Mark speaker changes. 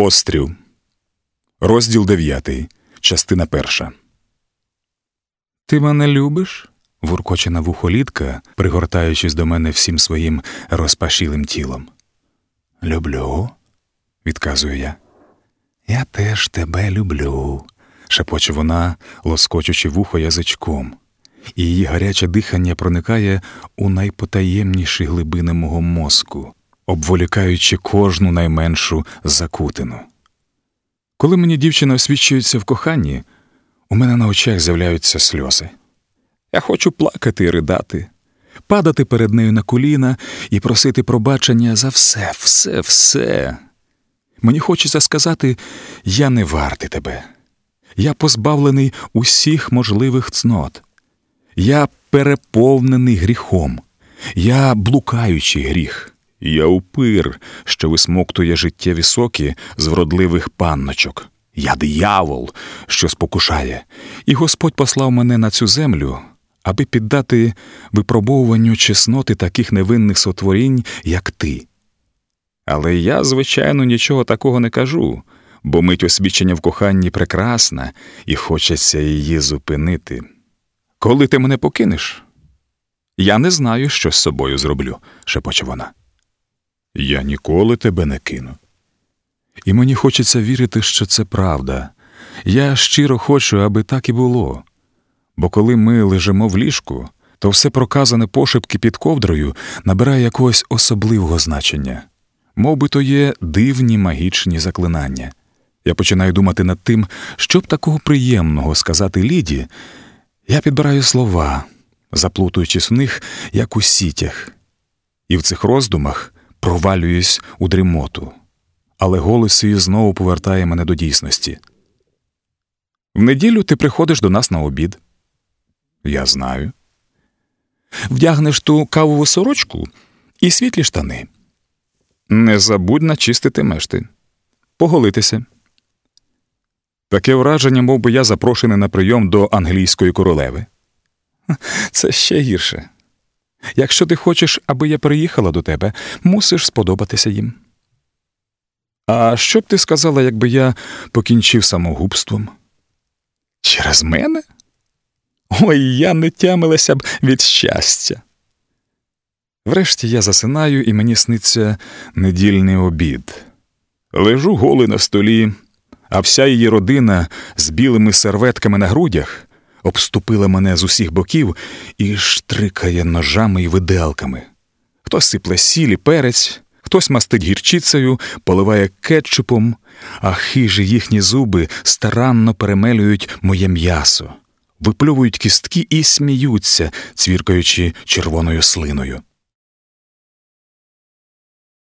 Speaker 1: Острів. Розділ дев'ятий. Частина перша. Ти мене любиш? вуркоче на вухолітка, пригортаючись до мене всім своїм розпашілим тілом. Люблю, відказую я. Я теж тебе люблю, шепоче вона, лоскочучи вухо язичком, і її гаряче дихання проникає у найпотаємніші глибини мого мозку, обволікаючи кожну найменшу закутину. Коли мені дівчина освічується в коханні, у мене на очах з'являються сльози. Я хочу плакати і ридати, падати перед нею на коліна і просити пробачення за все, все, все. Мені хочеться сказати, я не вартий тебе. Я позбавлений усіх можливих цнот. Я переповнений гріхом, я блукаючий гріх, я упир, що висмоктує життєві соки з вродливих панночок. Я диявол, що спокушає, і Господь послав мене на цю землю, аби піддати випробовуванню чесноти таких невинних сотворінь, як ти. Але я, звичайно, нічого такого не кажу, бо мить освічення в коханні прекрасна, і хочеться її зупинити. Коли ти мене покинеш, я не знаю, що з собою зроблю, шепоче вона. Я ніколи тебе не кину. І мені хочеться вірити, що це правда. Я щиро хочу, аби так і було. Бо коли ми лежимо в ліжку, то все проказане пошепки під ковдрою набирає якогось особливого значення, Мов би то є дивні магічні заклинання. Я починаю думати над тим, що б такого приємного сказати Ліді. Я підбираю слова, заплутуючись в них, як у сітях, і в цих роздумах провалююсь у дрімоту, але голос її знову повертає мене до дійсності. В неділю ти приходиш до нас на обід. Я знаю. Вдягнеш ту кавову сорочку і світлі штани. Не забудь начистити мешти, поголитися. Таке враження, мов би я запрошений на прийом до англійської королеви. Це ще гірше. Якщо ти хочеш, аби я приїхала до тебе, мусиш сподобатися їм. А що б ти сказала, якби я покінчив самогубством? Через мене? Ой, я не тямилася б від щастя. Врешті я засинаю, і мені сниться недільний обід. Лежу голий на столі, а вся її родина з білими серветками на грудях обступила мене з усіх боків і штрикає ножами і виделками. Хтось сипле сілі перець, хтось мастить гірчицею, поливає кетчупом, а хижі їхні зуби старанно перемелюють моє м'ясо, випльовують кістки і сміються, цвіркаючи червоною слиною.